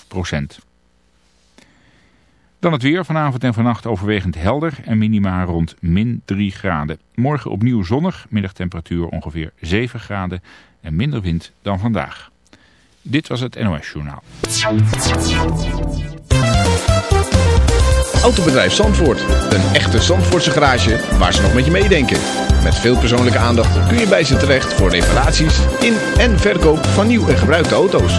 2,5 procent. Dan het weer. Vanavond en vannacht overwegend helder en minima rond min 3 graden. Morgen opnieuw zonnig, middagtemperatuur ongeveer 7 graden en minder wind dan vandaag. Dit was het NOS Journaal. Autobedrijf Zandvoort. Een echte Zandvoortse garage waar ze nog met je meedenken. Met veel persoonlijke aandacht kun je bij ze terecht voor reparaties in en verkoop van nieuw en gebruikte auto's.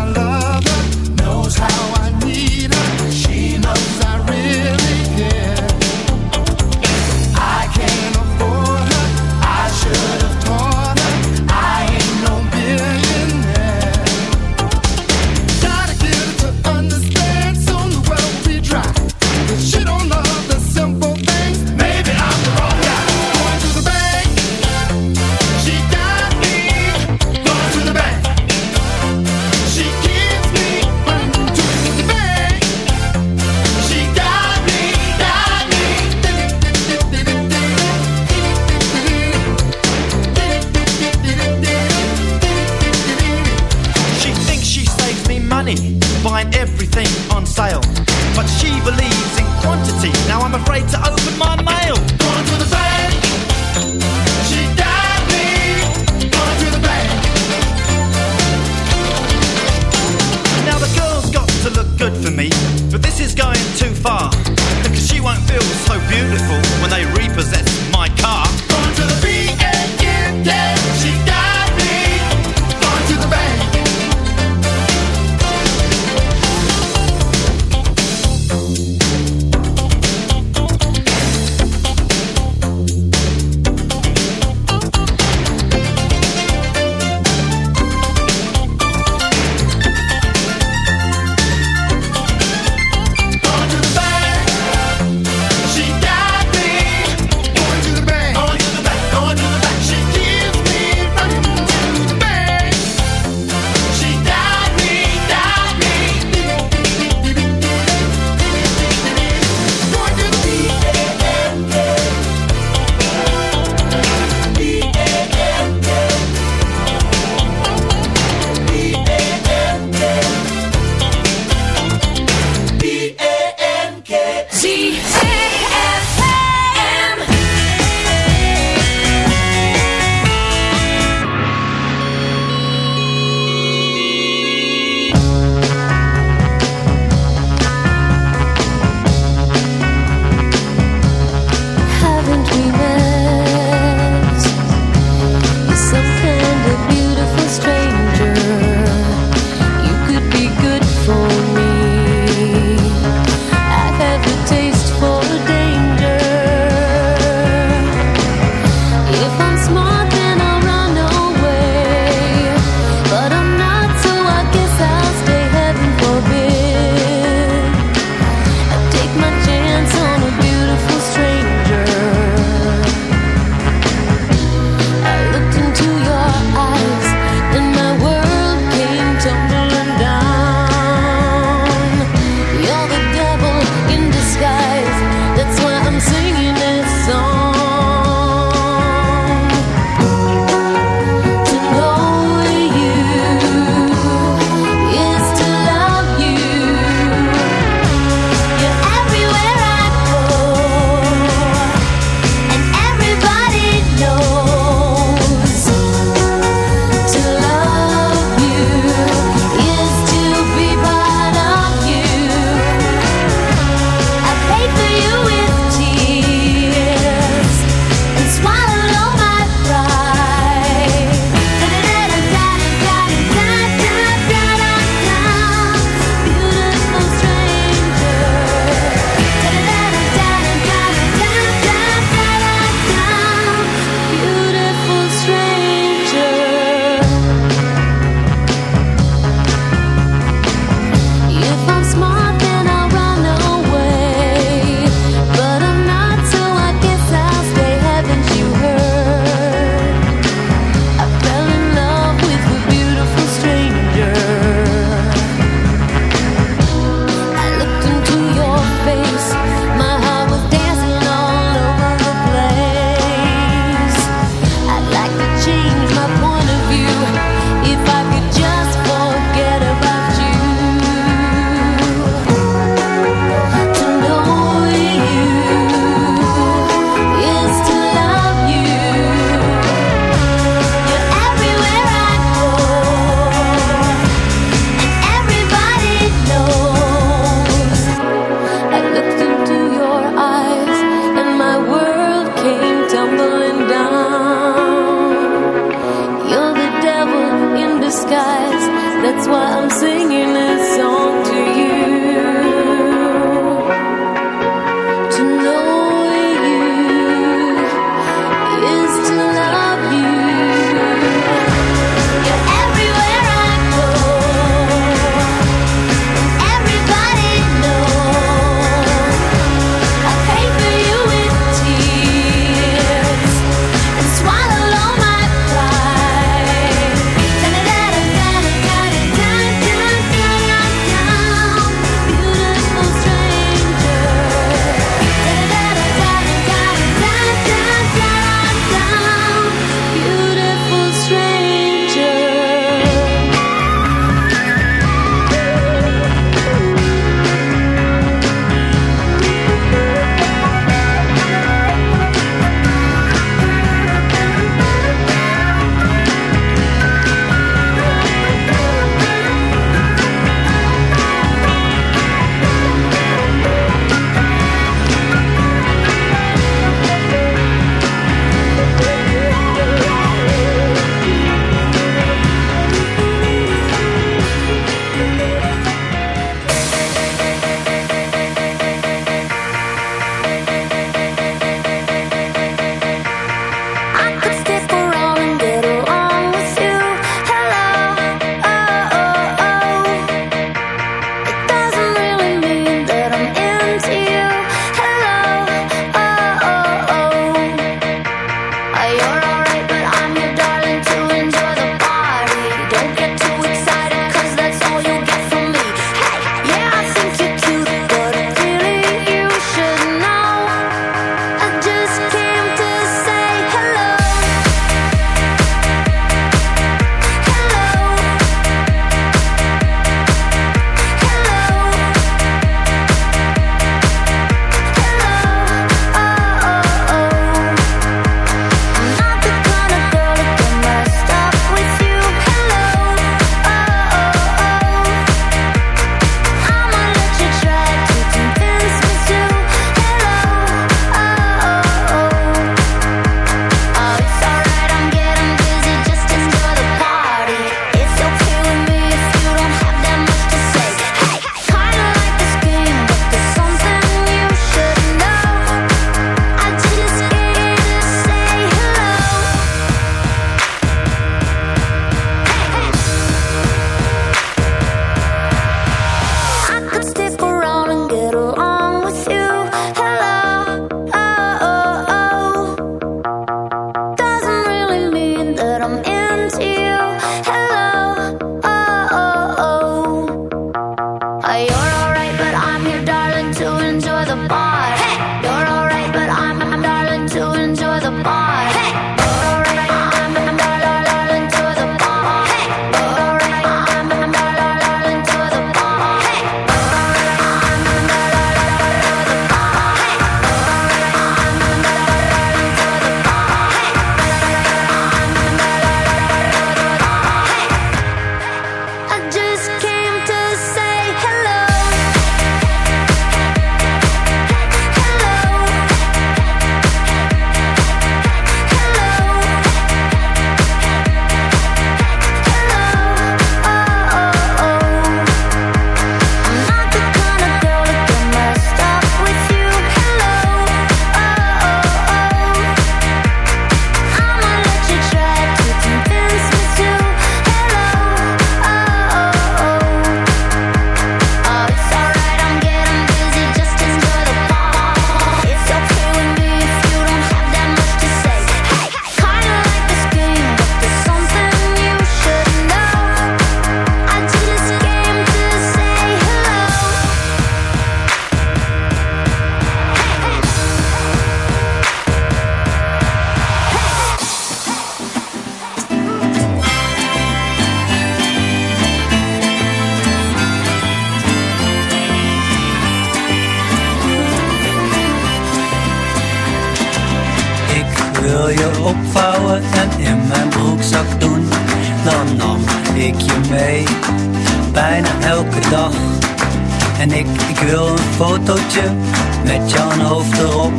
met jouw hoofd erop.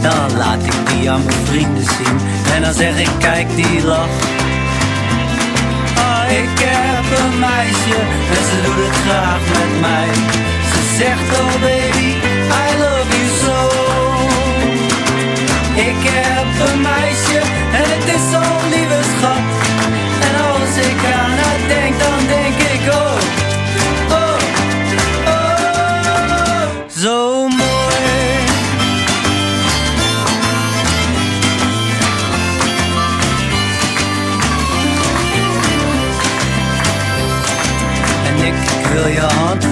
Dan laat ik die aan mijn vrienden zien en dan zeg ik kijk die lach. Ah, ik heb een meisje en ze doet het graag met mij. Ze zegt oh baby, I love you so. Ik heb een meisje en het is zo'n lieve schat. En als ik aan haar denk, dan denk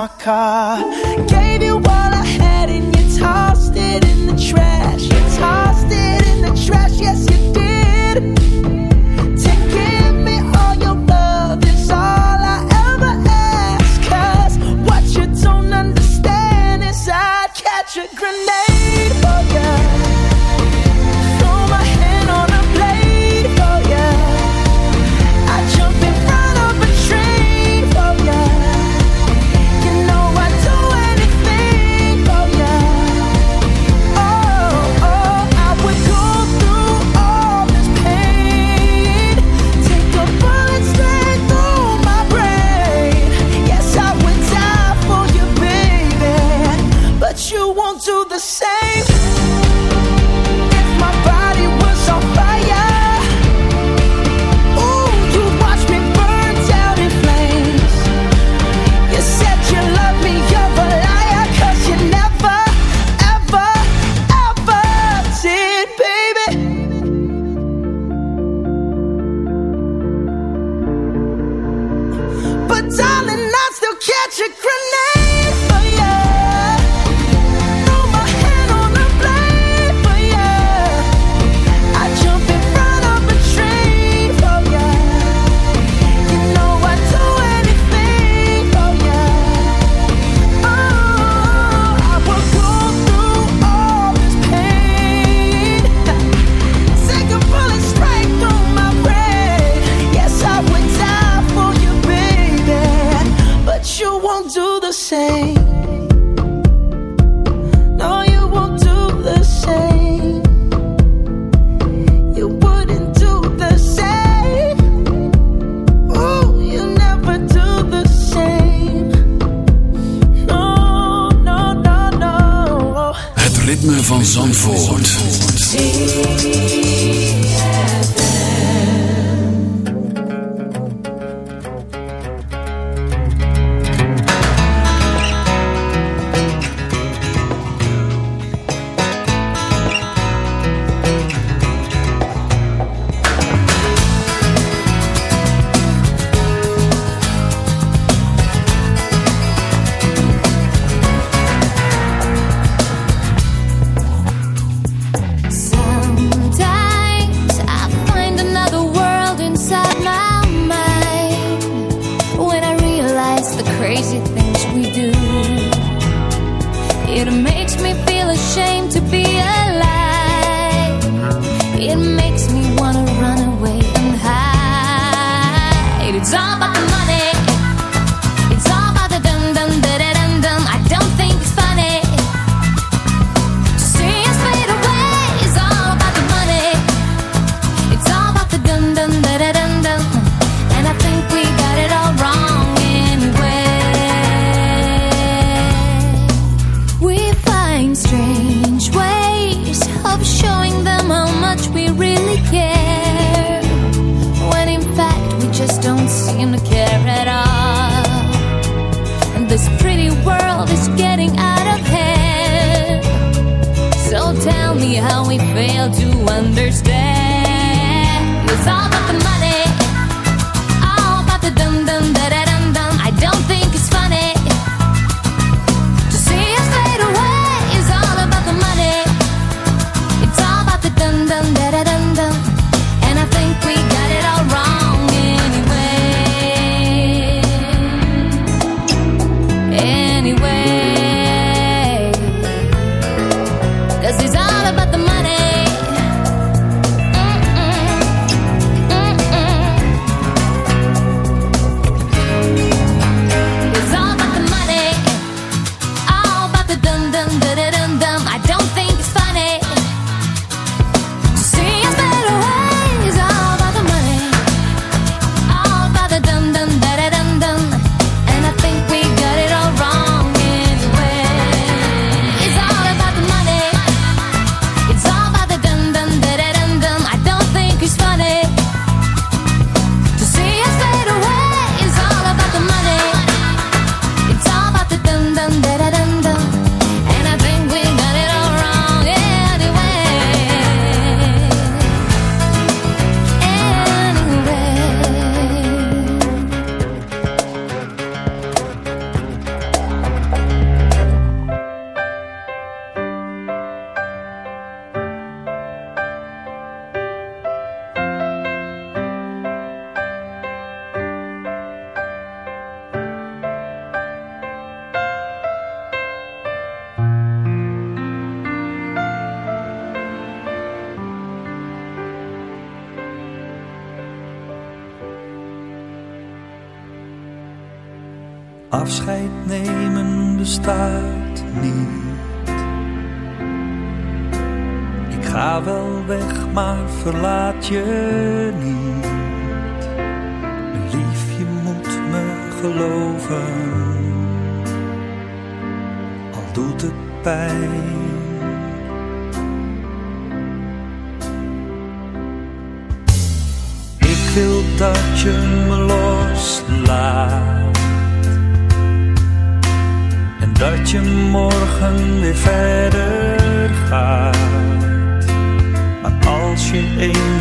my car. Gave you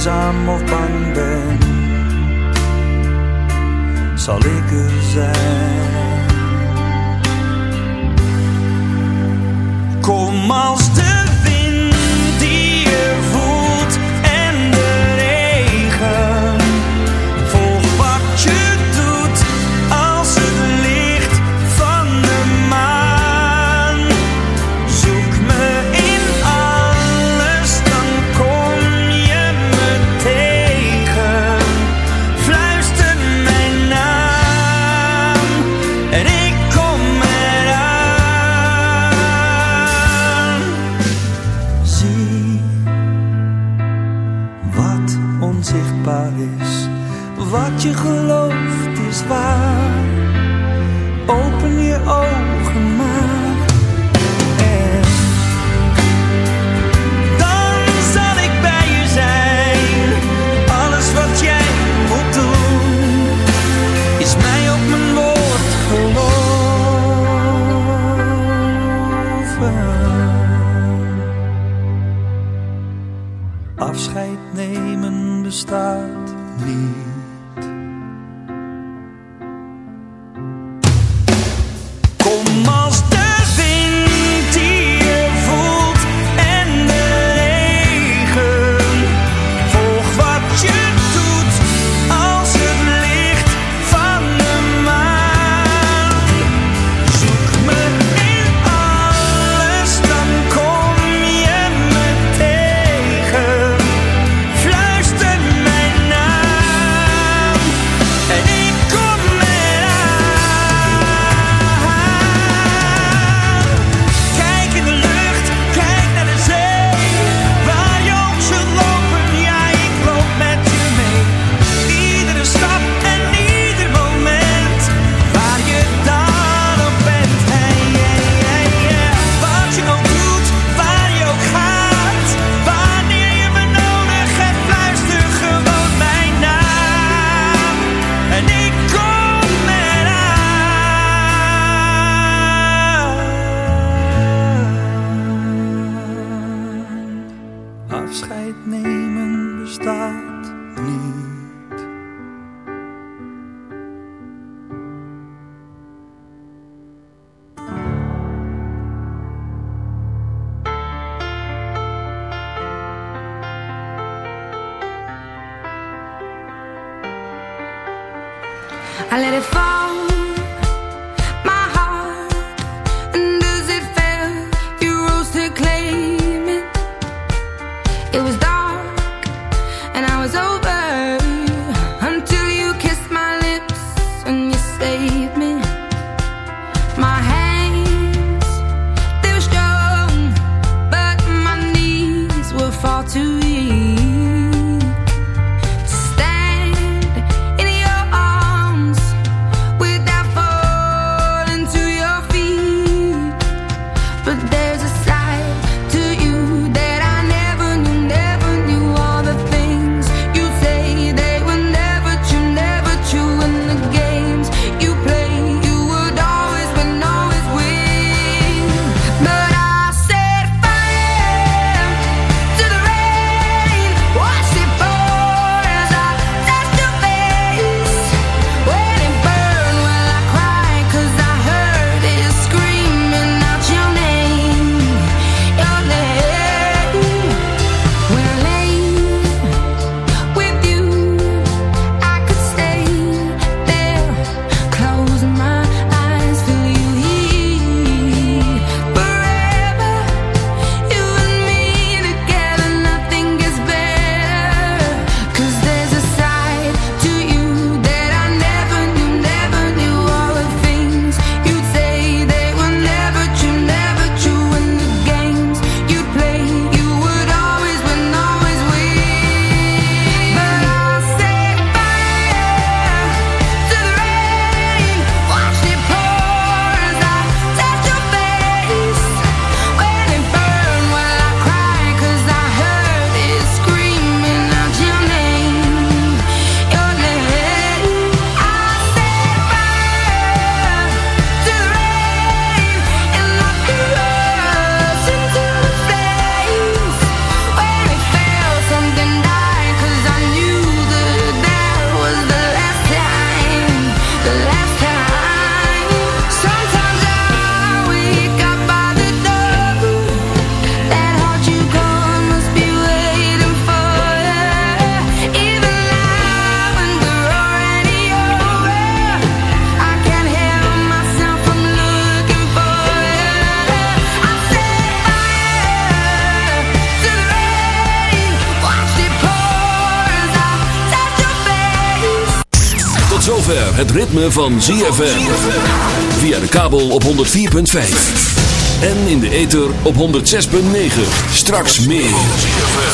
eenzaam of bang ben, zal ik er zijn. Kom als de zover het ritme van ZFM. Via de kabel op 104.5. En in de ether op 106.9. Straks meer.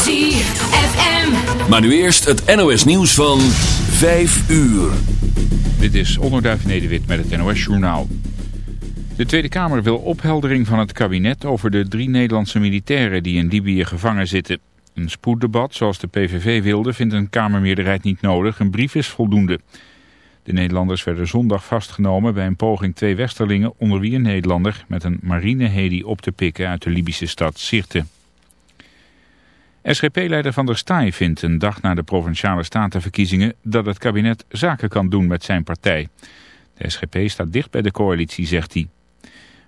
ZFM. Maar nu eerst het NOS nieuws van 5 uur. Dit is Onderduif Nederwit met het NOS Journaal. De Tweede Kamer wil opheldering van het kabinet over de drie Nederlandse militairen die in Libië gevangen zitten. Een spoeddebat, zoals de PVV wilde, vindt een Kamermeerderheid niet nodig. Een brief is voldoende. De Nederlanders werden zondag vastgenomen bij een poging twee westerlingen, onder wie een Nederlander, met een marineheli op te pikken uit de Libische stad Sirte. SGP-leider Van der Staaij vindt een dag na de Provinciale Statenverkiezingen dat het kabinet zaken kan doen met zijn partij. De SGP staat dicht bij de coalitie, zegt hij.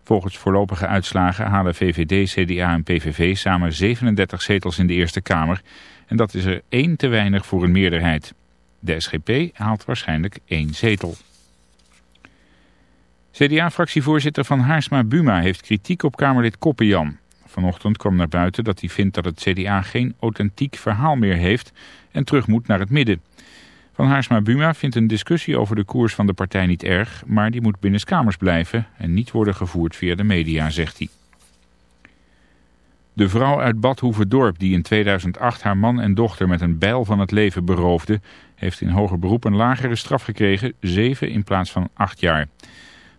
Volgens voorlopige uitslagen halen VVD, CDA en PVV samen 37 zetels in de Eerste Kamer. En dat is er één te weinig voor een meerderheid. De SGP haalt waarschijnlijk één zetel. CDA-fractievoorzitter van Haarsma Buma heeft kritiek op Kamerlid Koppenjan. Vanochtend kwam naar buiten dat hij vindt dat het CDA geen authentiek verhaal meer heeft en terug moet naar het midden. Van Haarsma Buma vindt een discussie over de koers van de partij niet erg, maar die moet binnenskamers blijven en niet worden gevoerd via de media, zegt hij. De vrouw uit Badhoevedorp die in 2008 haar man en dochter met een bijl van het leven beroofde, heeft in hoger beroep een lagere straf gekregen, 7 in plaats van 8 jaar.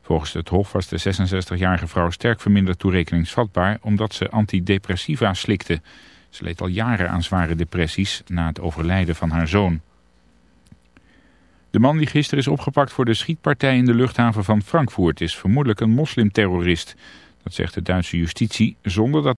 Volgens het Hof was de 66-jarige vrouw sterk verminderd toerekeningsvatbaar omdat ze antidepressiva slikte. Ze leed al jaren aan zware depressies na het overlijden van haar zoon. De man die gisteren is opgepakt voor de schietpartij in de luchthaven van Frankfurt is vermoedelijk een moslimterrorist. Dat zegt de Duitse justitie zonder dat